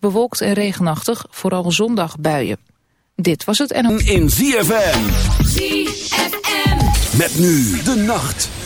bewolkt en regenachtig, vooral zondag buien. Dit was het en... In ZFM. ZFM. Met nu de nacht.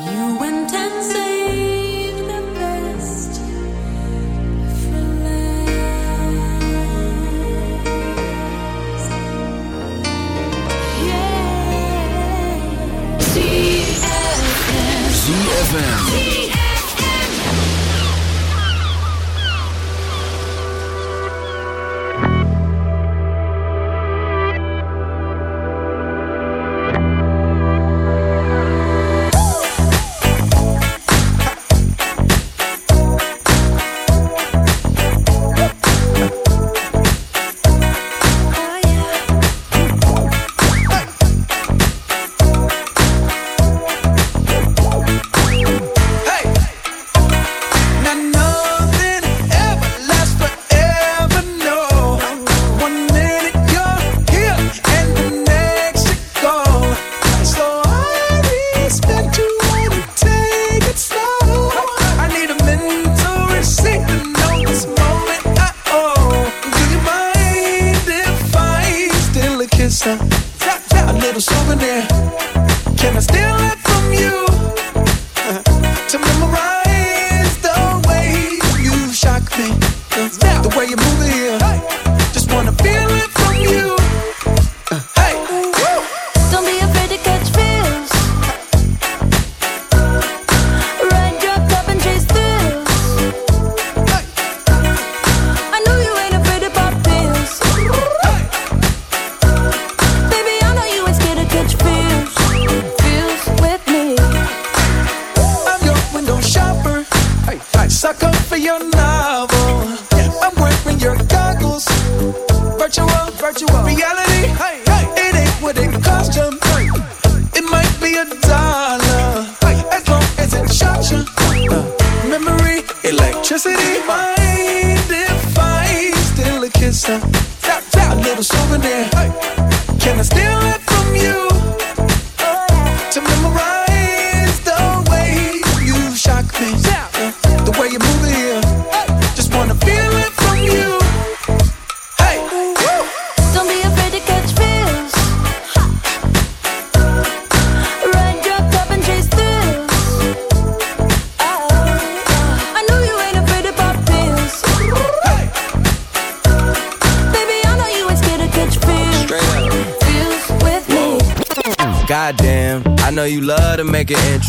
You went getting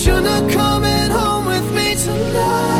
shouldn't have come home with me tonight.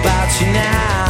About you now.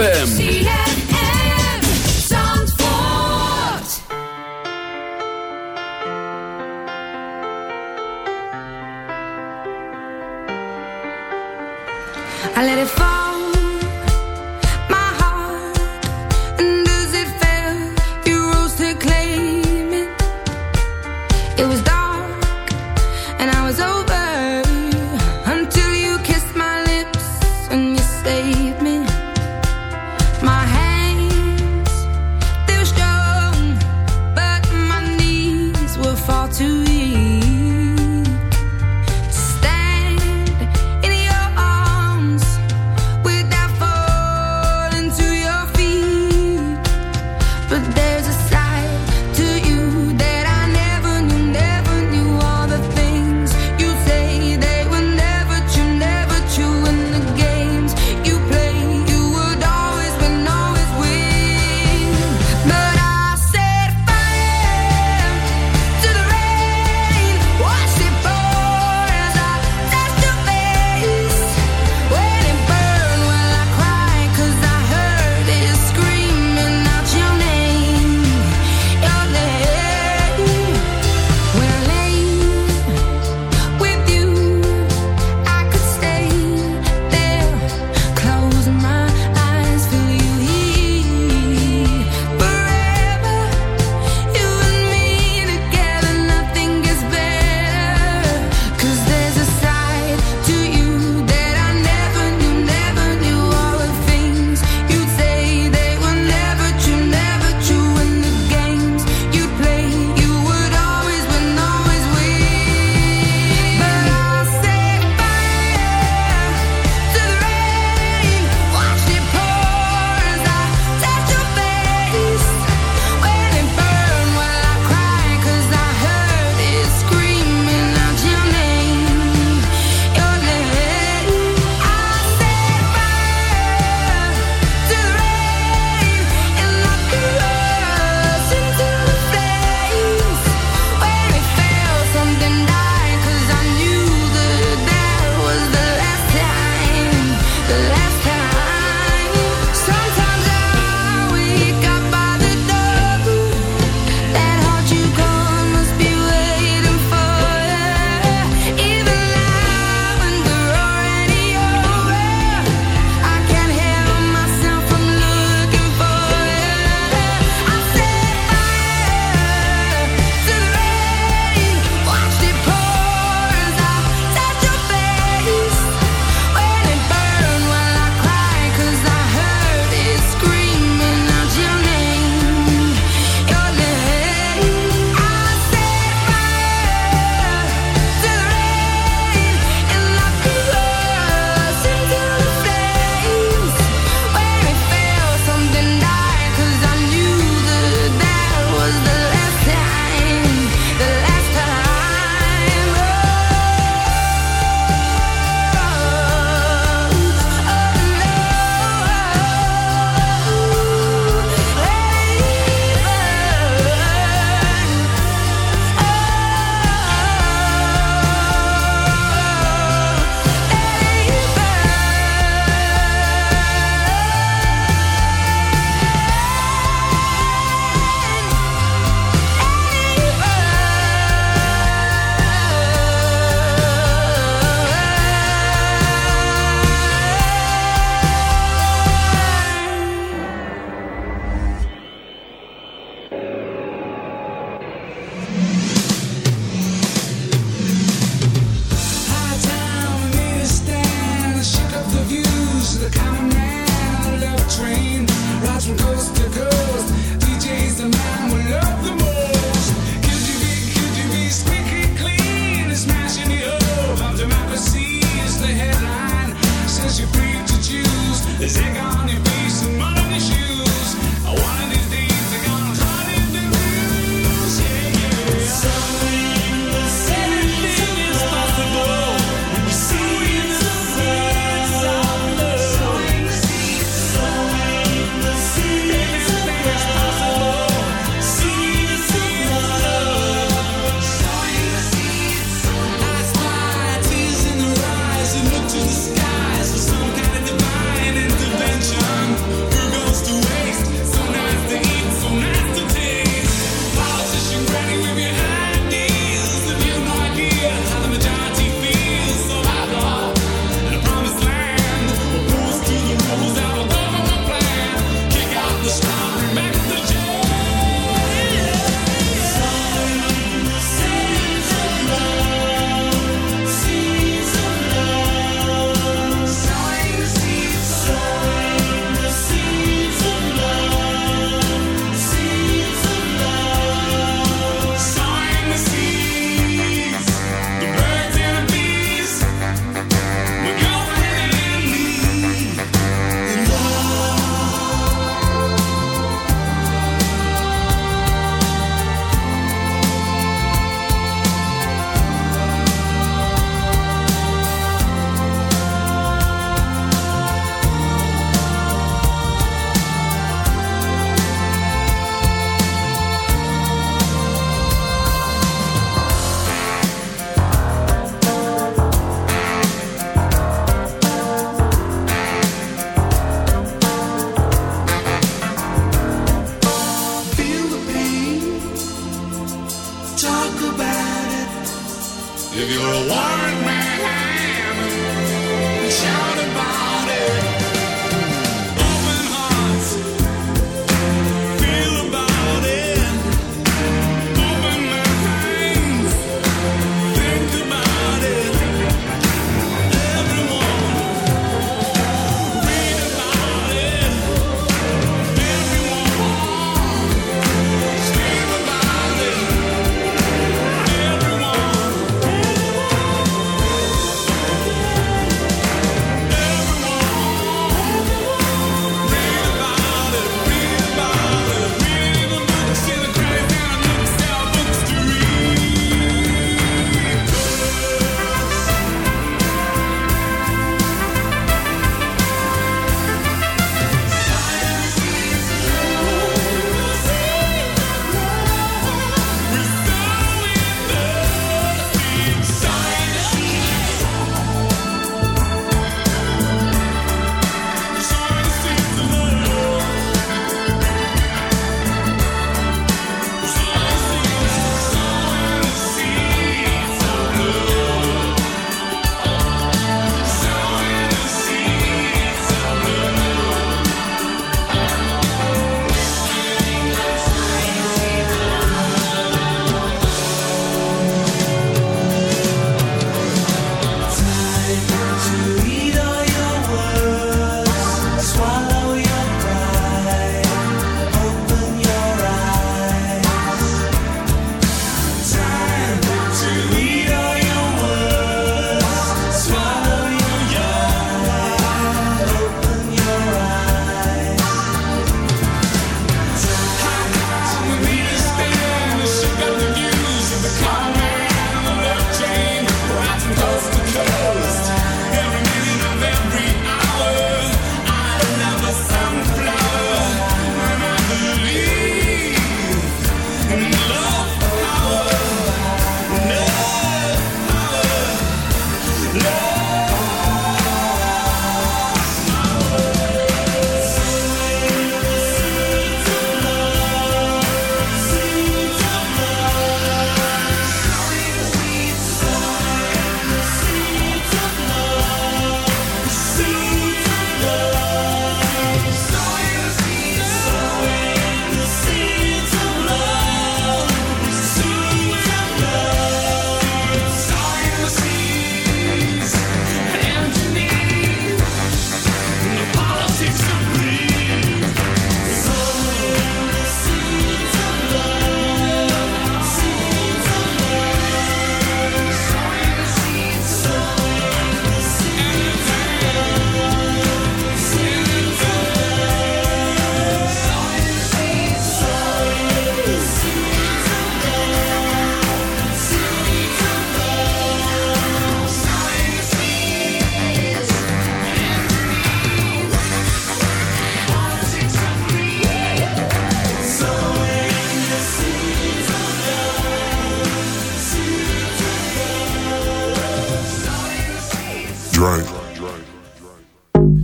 ZFM.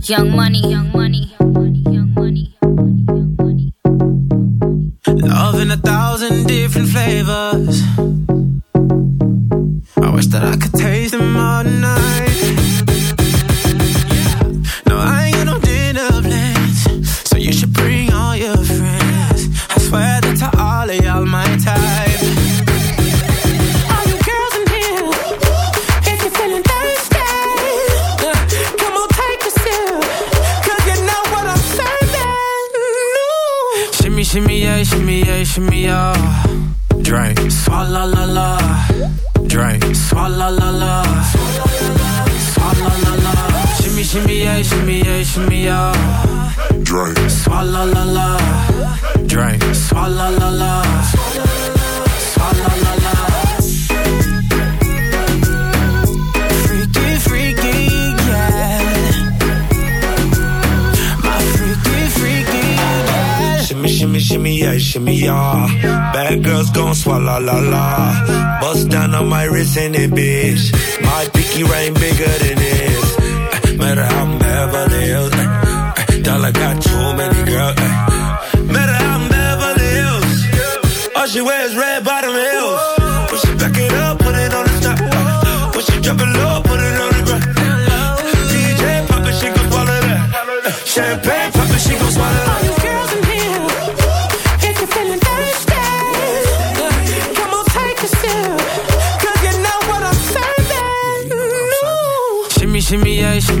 Young money, young on my wrist and it, bitch. My pinky ring bigger than this. Matter how I'm Beverly Hills. eh, eh, Dollar got too many girls. eh. Matter how I'm Beverly Hills. All she wears red bottom heels.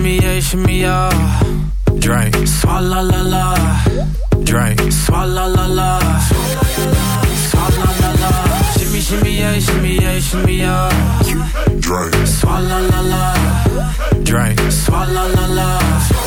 Shimmy, yeah, shimmy, yeah. Drink. Swalla la la. Drink. Swalla la la. Swalla la la. Shimmy, shimmy, yeah, shimmy, yeah, shimmy, yeah. Drink. Swalla la la. Drink. Swalla la la.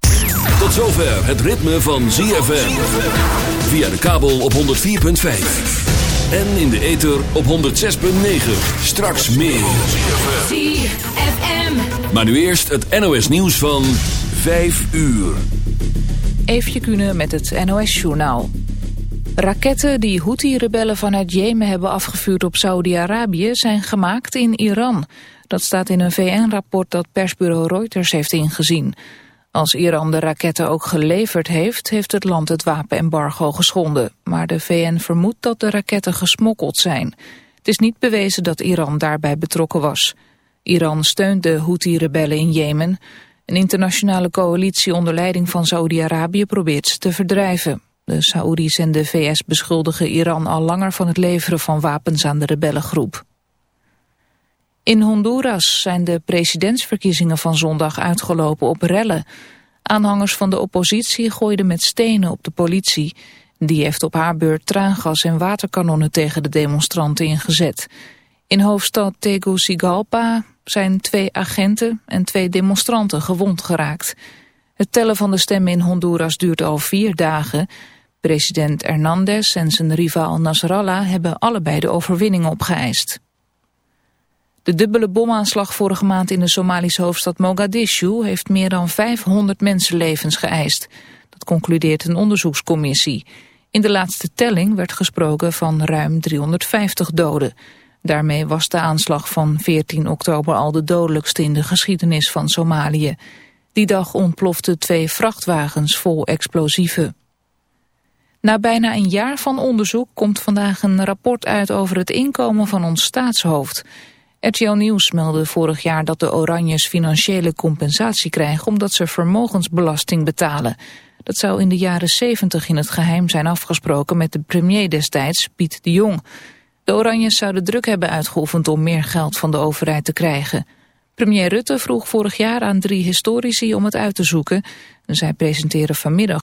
Tot zover het ritme van ZFM. Via de kabel op 104.5. En in de ether op 106.9. Straks meer. ZFM. Maar nu eerst het NOS nieuws van 5 uur. Eefje Kunnen met het NOS-journaal. Raketten die Houthi-rebellen vanuit Jemen hebben afgevuurd op Saudi-Arabië... zijn gemaakt in Iran. Dat staat in een VN-rapport dat persbureau Reuters heeft ingezien. Als Iran de raketten ook geleverd heeft... heeft het land het wapenembargo geschonden. Maar de VN vermoedt dat de raketten gesmokkeld zijn. Het is niet bewezen dat Iran daarbij betrokken was. Iran steunt de Houthi-rebellen in Jemen... Een internationale coalitie onder leiding van Saoedi-Arabië probeert ze te verdrijven. De Saoedi's en de VS beschuldigen Iran al langer van het leveren van wapens aan de rebellengroep. In Honduras zijn de presidentsverkiezingen van zondag uitgelopen op rellen. Aanhangers van de oppositie gooiden met stenen op de politie. Die heeft op haar beurt traangas en waterkanonnen tegen de demonstranten ingezet. In hoofdstad Tegucigalpa zijn twee agenten en twee demonstranten gewond geraakt. Het tellen van de stemmen in Honduras duurt al vier dagen. President Hernandez en zijn rivaal Nasrallah hebben allebei de overwinning opgeëist. De dubbele bomaanslag vorige maand in de Somalische hoofdstad Mogadishu heeft meer dan 500 mensenlevens geëist. Dat concludeert een onderzoekscommissie. In de laatste telling werd gesproken van ruim 350 doden. Daarmee was de aanslag van 14 oktober al de dodelijkste in de geschiedenis van Somalië. Die dag ontploften twee vrachtwagens vol explosieven. Na bijna een jaar van onderzoek komt vandaag een rapport uit over het inkomen van ons staatshoofd. RTL Nieuws meldde vorig jaar dat de Oranjes financiële compensatie krijgen omdat ze vermogensbelasting betalen. Dat zou in de jaren 70 in het geheim zijn afgesproken met de premier destijds, Piet de Jong. De Oranjes zouden druk hebben uitgeoefend om meer geld van de overheid te krijgen. Premier Rutte vroeg vorig jaar aan drie historici om het uit te zoeken. Zij presenteren vanmiddag